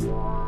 Yeah.